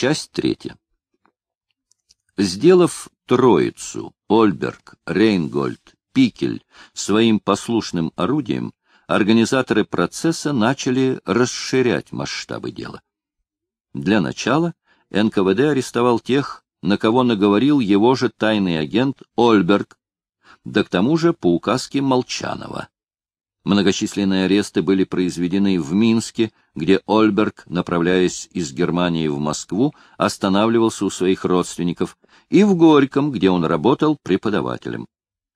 Часть третья. Сделав троицу Ольберг, Рейнгольд, Пикель своим послушным орудием, организаторы процесса начали расширять масштабы дела. Для начала НКВД арестовал тех, на кого наговорил его же тайный агент Ольберг, да к тому же по указке Молчанова. Многочисленные аресты были произведены в Минске, где Ольберг, направляясь из Германии в Москву, останавливался у своих родственников, и в Горьком, где он работал преподавателем.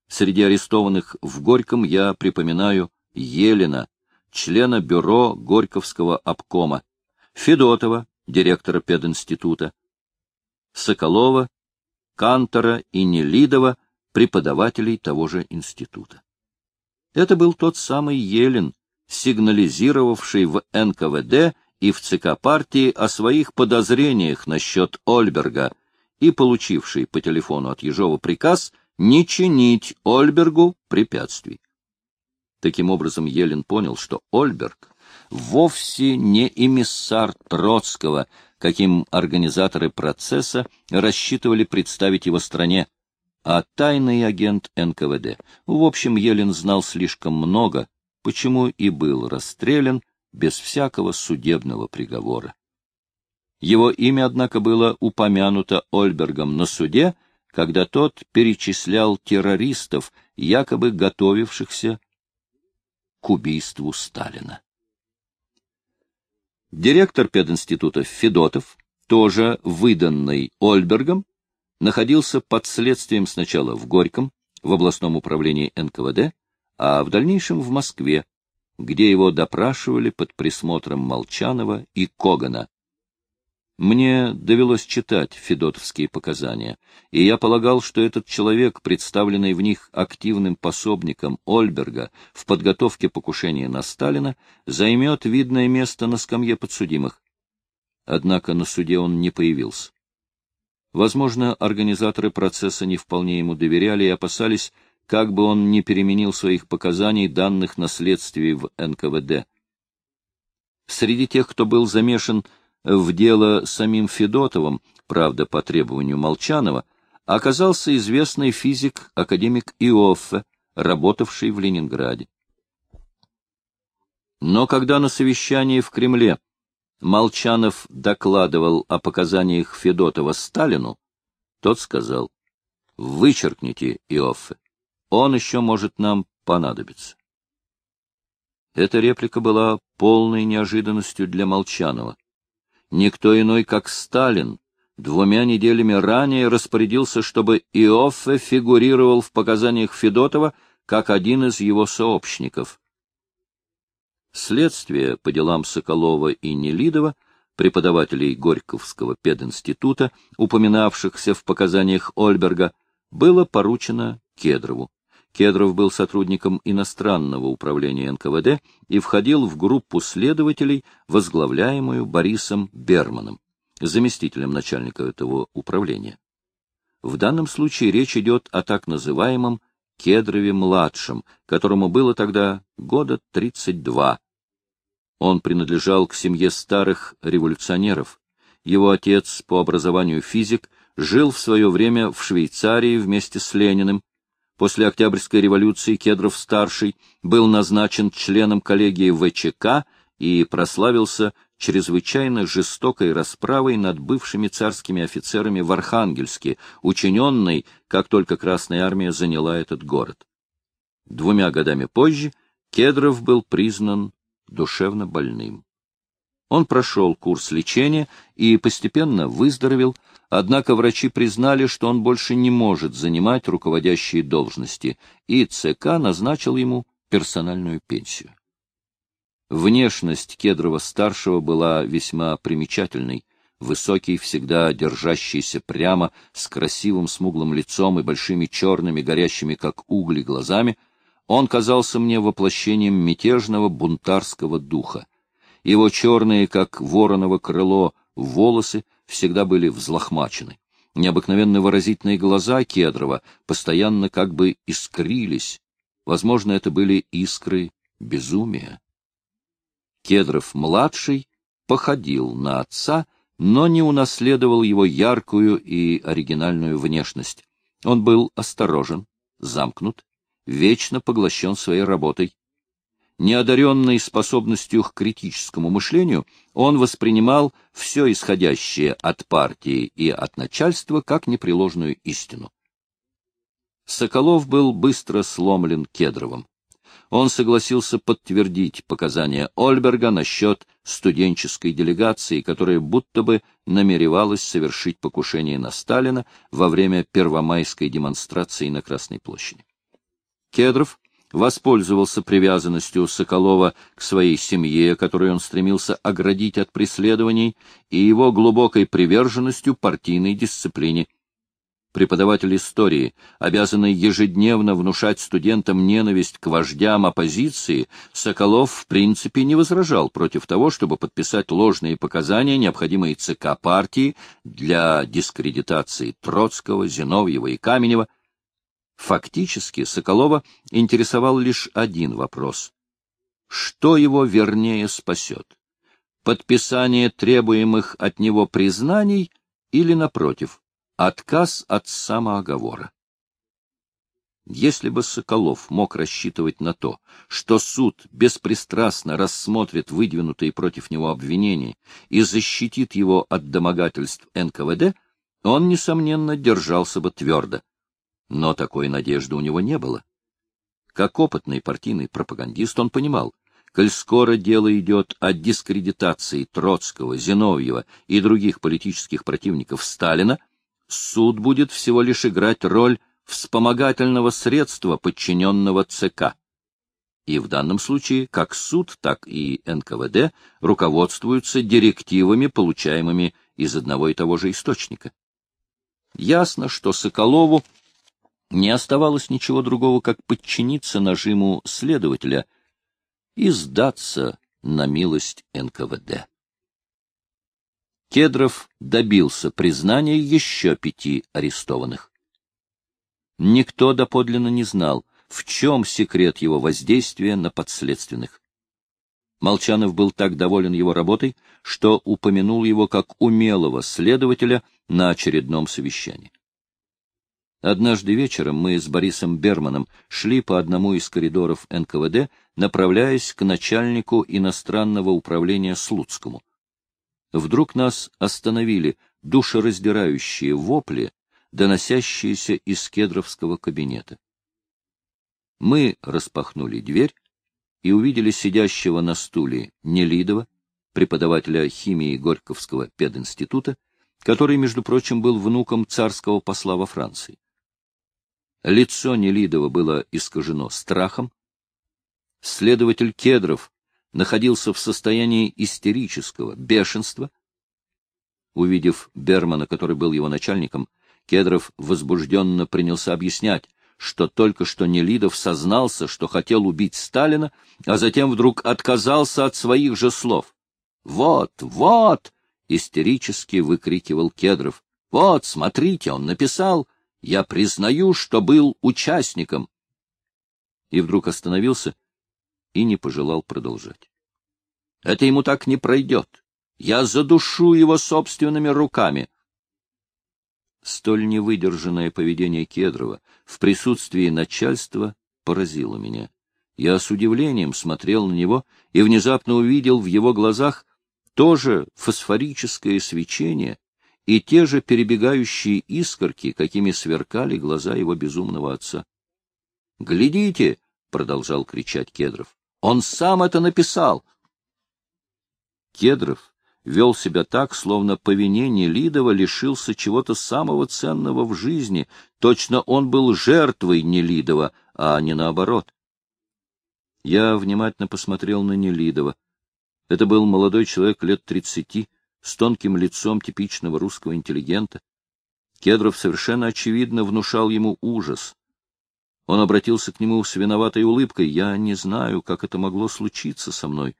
Среди арестованных в Горьком я припоминаю Елена, члена бюро Горьковского обкома, Федотова, директора пединститута, Соколова, Кантора и Нелидова, преподавателей того же института. Это был тот самый Елен, сигнализировавший в НКВД и в ЦК партии о своих подозрениях насчет Ольберга и получивший по телефону от Ежова приказ не чинить Ольбергу препятствий. Таким образом, Елен понял, что Ольберг вовсе не эмиссар Троцкого, каким организаторы процесса рассчитывали представить его стране, а тайный агент НКВД. В общем, Елен знал слишком много, почему и был расстрелян без всякого судебного приговора. Его имя, однако, было упомянуто Ольбергом на суде, когда тот перечислял террористов, якобы готовившихся к убийству Сталина. Директор пединститута Федотов, тоже выданный Ольбергом, находился под следствием сначала в Горьком, в областном управлении НКВД, а в дальнейшем в Москве, где его допрашивали под присмотром Молчанова и Когана. Мне довелось читать федотовские показания, и я полагал, что этот человек, представленный в них активным пособником Ольберга в подготовке покушения на Сталина, займет видное место на скамье подсудимых. Однако на суде он не появился. Возможно, организаторы процесса не вполне ему доверяли и опасались, как бы он не переменил своих показаний, данных на следствии в НКВД. Среди тех, кто был замешан в дело самим Федотовым, правда, по требованию Молчанова, оказался известный физик-академик Иоффе, работавший в Ленинграде. Но когда на совещании в Кремле Молчанов докладывал о показаниях Федотова Сталину, тот сказал, «Вычеркните Иоффе, он еще может нам понадобиться». Эта реплика была полной неожиданностью для Молчанова. Никто иной, как Сталин, двумя неделями ранее распорядился, чтобы Иоффе фигурировал в показаниях Федотова как один из его сообщников. Следствие по делам Соколова и Нелидова, преподавателей Горьковского пединститута, упоминавшихся в показаниях Ольберга, было поручено Кедрову. Кедров был сотрудником иностранного управления НКВД и входил в группу следователей, возглавляемую Борисом Берманом, заместителем начальника этого управления. В данном случае речь идет о так называемом Кедрове-младшем, которому было тогда года 32. Он принадлежал к семье старых революционеров. Его отец, по образованию физик, жил в свое время в Швейцарии вместе с Лениным. После Октябрьской революции Кедров-старший был назначен членом коллегии ВЧК и прославился чрезвычайно жестокой расправой над бывшими царскими офицерами в Архангельске, учиненной, как только Красная Армия заняла этот город. Двумя годами позже Кедров был признан душевно больным. Он прошел курс лечения и постепенно выздоровел, однако врачи признали, что он больше не может занимать руководящие должности, и ЦК назначил ему персональную пенсию. Внешность Кедрова-старшего была весьма примечательной. Высокий, всегда держащийся прямо, с красивым смуглым лицом и большими черными, горящими как угли глазами, он казался мне воплощением мятежного бунтарского духа. Его черные, как вороново крыло, волосы всегда были взлохмачены. Необыкновенно выразительные глаза Кедрова постоянно как бы искрились. Возможно, это были искры безумия. Кедров-младший походил на отца, но не унаследовал его яркую и оригинальную внешность. Он был осторожен, замкнут, вечно поглощен своей работой. Неодаренный способностью к критическому мышлению, он воспринимал все исходящее от партии и от начальства как непреложную истину. Соколов был быстро сломлен Кедровым. Он согласился подтвердить показания Ольберга насчет студенческой делегации, которая будто бы намеревалась совершить покушение на Сталина во время первомайской демонстрации на Красной площади. Кедров воспользовался привязанностью Соколова к своей семье, которую он стремился оградить от преследований, и его глубокой приверженностью партийной дисциплине. Преподаватель истории, обязанный ежедневно внушать студентам ненависть к вождям оппозиции, Соколов в принципе не возражал против того, чтобы подписать ложные показания, необходимые ЦК партии для дискредитации Троцкого, Зиновьева и Каменева, Фактически Соколова интересовал лишь один вопрос. Что его вернее спасет? Подписание требуемых от него признаний или, напротив, отказ от самооговора? Если бы Соколов мог рассчитывать на то, что суд беспристрастно рассмотрит выдвинутые против него обвинения и защитит его от домогательств НКВД, он, несомненно, держался бы твердо. Но такой надежды у него не было. Как опытный партийный пропагандист он понимал, коль скоро дело идет о дискредитации Троцкого, Зиновьева и других политических противников Сталина, суд будет всего лишь играть роль вспомогательного средства, подчиненного ЦК. И в данном случае как суд, так и НКВД руководствуются директивами, получаемыми из одного и того же источника. Ясно, что Соколову не оставалось ничего другого, как подчиниться нажиму следователя и сдаться на милость НКВД. Кедров добился признания еще пяти арестованных. Никто доподлинно не знал, в чем секрет его воздействия на подследственных. Молчанов был так доволен его работой, что упомянул его как умелого следователя на очередном совещании. Однажды вечером мы с Борисом Берманом шли по одному из коридоров НКВД, направляясь к начальнику иностранного управления Слуцкому. Вдруг нас остановили душераздирающие вопли, доносящиеся из кедровского кабинета. Мы распахнули дверь и увидели сидящего на стуле Нелидова, преподавателя химии Горьковского пединститута, который, между прочим, был внуком царского посла во Франции. Лицо Нелидова было искажено страхом. Следователь Кедров находился в состоянии истерического бешенства. Увидев Бермана, который был его начальником, Кедров возбужденно принялся объяснять, что только что Нелидов сознался, что хотел убить Сталина, а затем вдруг отказался от своих же слов. «Вот, вот!» — истерически выкрикивал Кедров. «Вот, смотрите, он написал, я признаю, что был участником. И вдруг остановился и не пожелал продолжать. Это ему так не пройдет. Я задушу его собственными руками. Столь невыдержанное поведение Кедрова в присутствии начальства поразило меня. Я с удивлением смотрел на него и внезапно увидел в его глазах тоже фосфорическое свечение, и те же перебегающие искорки, какими сверкали глаза его безумного отца. «Глядите!» — продолжал кричать Кедров. «Он сам это написал!» Кедров вел себя так, словно по вине Нелидова лишился чего-то самого ценного в жизни, точно он был жертвой Нелидова, а не наоборот. Я внимательно посмотрел на Нелидова. Это был молодой человек лет тридцати, с тонким лицом типичного русского интеллигента. Кедров совершенно очевидно внушал ему ужас. Он обратился к нему с виноватой улыбкой. «Я не знаю, как это могло случиться со мной.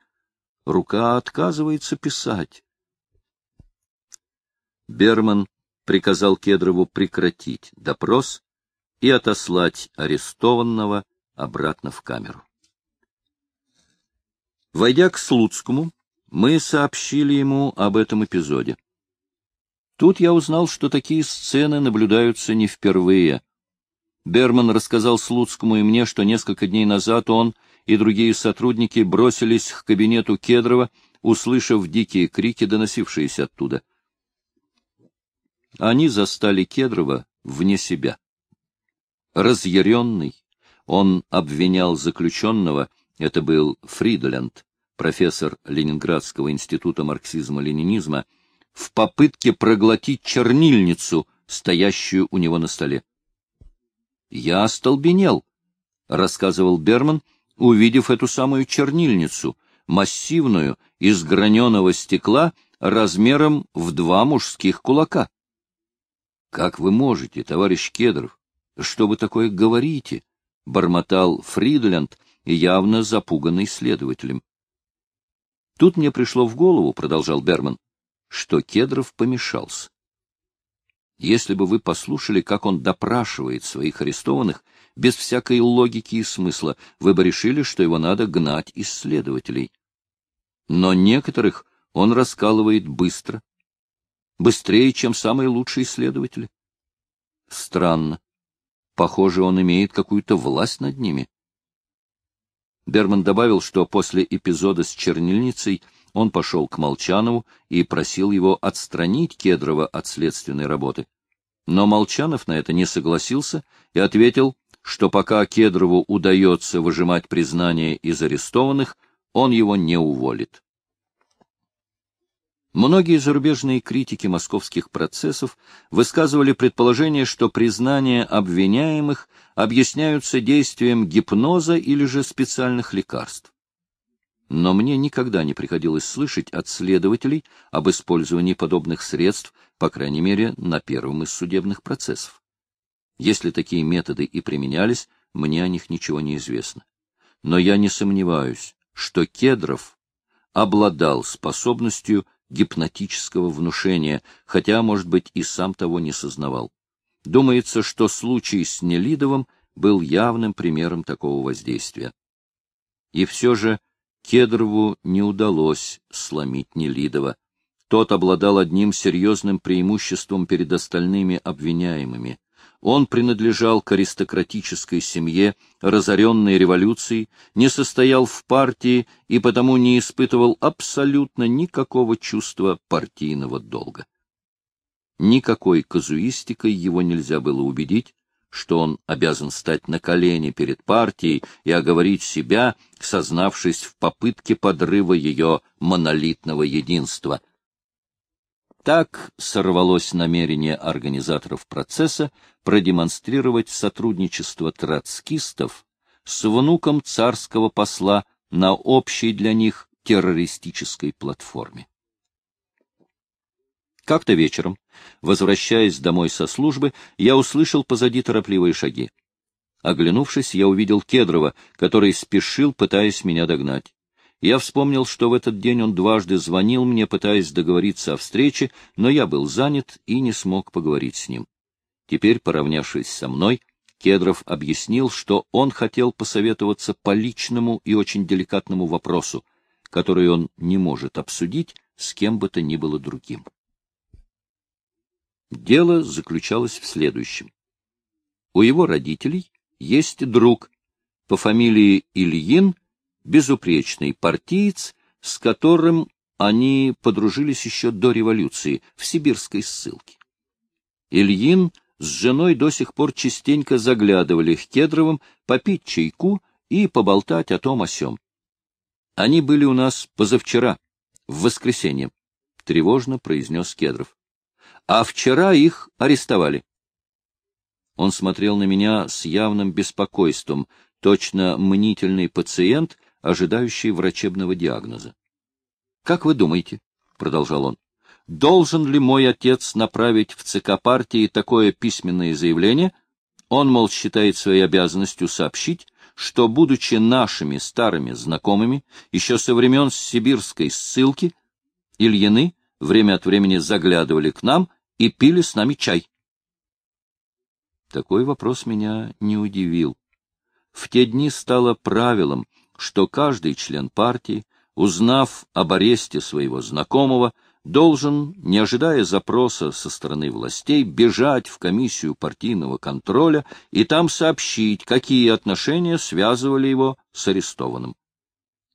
Рука отказывается писать». Берман приказал Кедрову прекратить допрос и отослать арестованного обратно в камеру. Войдя к Слуцкому, мы сообщили ему об этом эпизоде. Тут я узнал, что такие сцены наблюдаются не впервые. Берман рассказал Слуцкому и мне, что несколько дней назад он и другие сотрудники бросились к кабинету Кедрова, услышав дикие крики, доносившиеся оттуда. Они застали Кедрова вне себя. Разъяренный, он обвинял заключенного, это был Фридленд, профессор Ленинградского института марксизма-ленинизма, в попытке проглотить чернильницу, стоящую у него на столе. «Я остолбенел», — рассказывал Берман, увидев эту самую чернильницу, массивную, из граненого стекла, размером в два мужских кулака. «Как вы можете, товарищ Кедров? Что вы такое говорите?» — бормотал Фридленд, явно запуганный следователем. Тут мне пришло в голову, — продолжал Берман, — что Кедров помешался. Если бы вы послушали, как он допрашивает своих арестованных, без всякой логики и смысла, вы бы решили, что его надо гнать из следователей. Но некоторых он раскалывает быстро, быстрее, чем самые лучшие исследователи. Странно. Похоже, он имеет какую-то власть над ними. Берман добавил, что после эпизода с чернильницей он пошел к Молчанову и просил его отстранить Кедрова от следственной работы. Но Молчанов на это не согласился и ответил, что пока Кедрову удается выжимать признание из арестованных, он его не уволит. Многие зарубежные критики московских процессов высказывали предположение, что признания обвиняемых объясняются действием гипноза или же специальных лекарств. Но мне никогда не приходилось слышать от следователей об использовании подобных средств, по крайней мере, на первом из судебных процессов. Если такие методы и применялись, мне о них ничего не известно. Но я не сомневаюсь, что Кедров обладал способностью гипнотического внушения, хотя, может быть, и сам того не сознавал. Думается, что случай с Нелидовым был явным примером такого воздействия. И все же Кедрову не удалось сломить Нелидова. Тот обладал одним серьезным преимуществом перед остальными обвиняемыми. Он принадлежал к аристократической семье, разоренной революцией, не состоял в партии и потому не испытывал абсолютно никакого чувства партийного долга. Никакой казуистикой его нельзя было убедить, что он обязан стать на колени перед партией и оговорить себя, сознавшись в попытке подрыва ее монолитного единства — так сорвалось намерение организаторов процесса продемонстрировать сотрудничество троцкистов с внуком царского посла на общей для них террористической платформе. Как-то вечером, возвращаясь домой со службы, я услышал позади торопливые шаги. Оглянувшись, я увидел Кедрова, который спешил, пытаясь меня догнать. Я вспомнил, что в этот день он дважды звонил мне, пытаясь договориться о встрече, но я был занят и не смог поговорить с ним. Теперь, поравнявшись со мной, Кедров объяснил, что он хотел посоветоваться по личному и очень деликатному вопросу, который он не может обсудить с кем бы то ни было другим. Дело заключалось в следующем. У его родителей есть друг по фамилии Ильин безупречный партиец, с которым они подружились еще до революции в сибирской ссылке. Ильин с женой до сих пор частенько заглядывали к Кедровым попить чайку и поболтать о том о сём. Они были у нас позавчера, в воскресенье, — тревожно произнес Кедров. А вчера их арестовали. Он смотрел на меня с явным беспокойством, точно мнительный пациент, ожидающий врачебного диагноза. — Как вы думаете, — продолжал он, — должен ли мой отец направить в ЦК партии такое письменное заявление? Он, мол, считает своей обязанностью сообщить, что, будучи нашими старыми знакомыми, еще со времен сибирской ссылки, Ильины время от времени заглядывали к нам и пили с нами чай. Такой вопрос меня не удивил. В те дни стало правилом, что каждый член партии, узнав об аресте своего знакомого, должен, не ожидая запроса со стороны властей, бежать в комиссию партийного контроля и там сообщить, какие отношения связывали его с арестованным.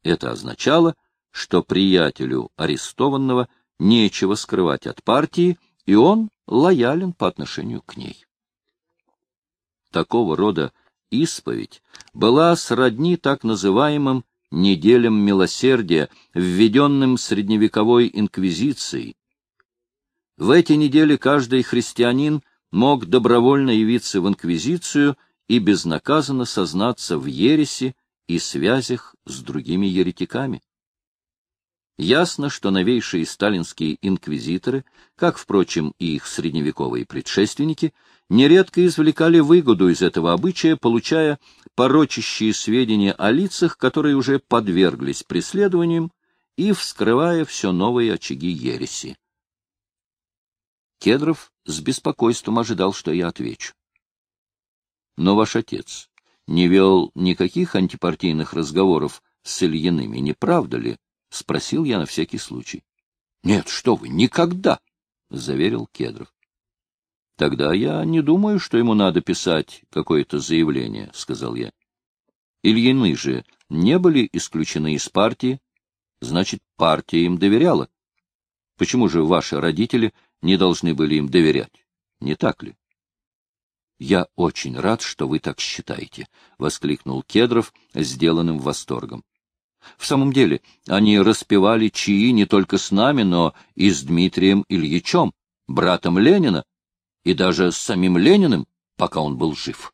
Это означало, что приятелю арестованного нечего скрывать от партии, и он лоялен по отношению к ней. Такого рода исповедь была сродни так называемым неделям милосердия, введенным средневековой инквизицией. В эти недели каждый христианин мог добровольно явиться в инквизицию и безнаказанно сознаться в ереси и связях с другими еретиками. Ясно, что новейшие сталинские инквизиторы, как, впрочем, и их средневековые предшественники, нередко извлекали выгоду из этого обычая, получая порочащие сведения о лицах, которые уже подверглись преследованиям, и вскрывая все новые очаги ереси. Кедров с беспокойством ожидал, что я отвечу. Но ваш отец не вел никаких антипартийных разговоров с Ильиными, не правда ли? — спросил я на всякий случай. — Нет, что вы, никогда! — заверил Кедров. — Тогда я не думаю, что ему надо писать какое-то заявление, — сказал я. Ильины же не были исключены из партии, значит, партия им доверяла. Почему же ваши родители не должны были им доверять? Не так ли? — Я очень рад, что вы так считаете, — воскликнул Кедров, сделанным восторгом. В самом деле, они распевали чаи не только с нами, но и с Дмитрием Ильичем, братом Ленина, и даже с самим Лениным, пока он был жив.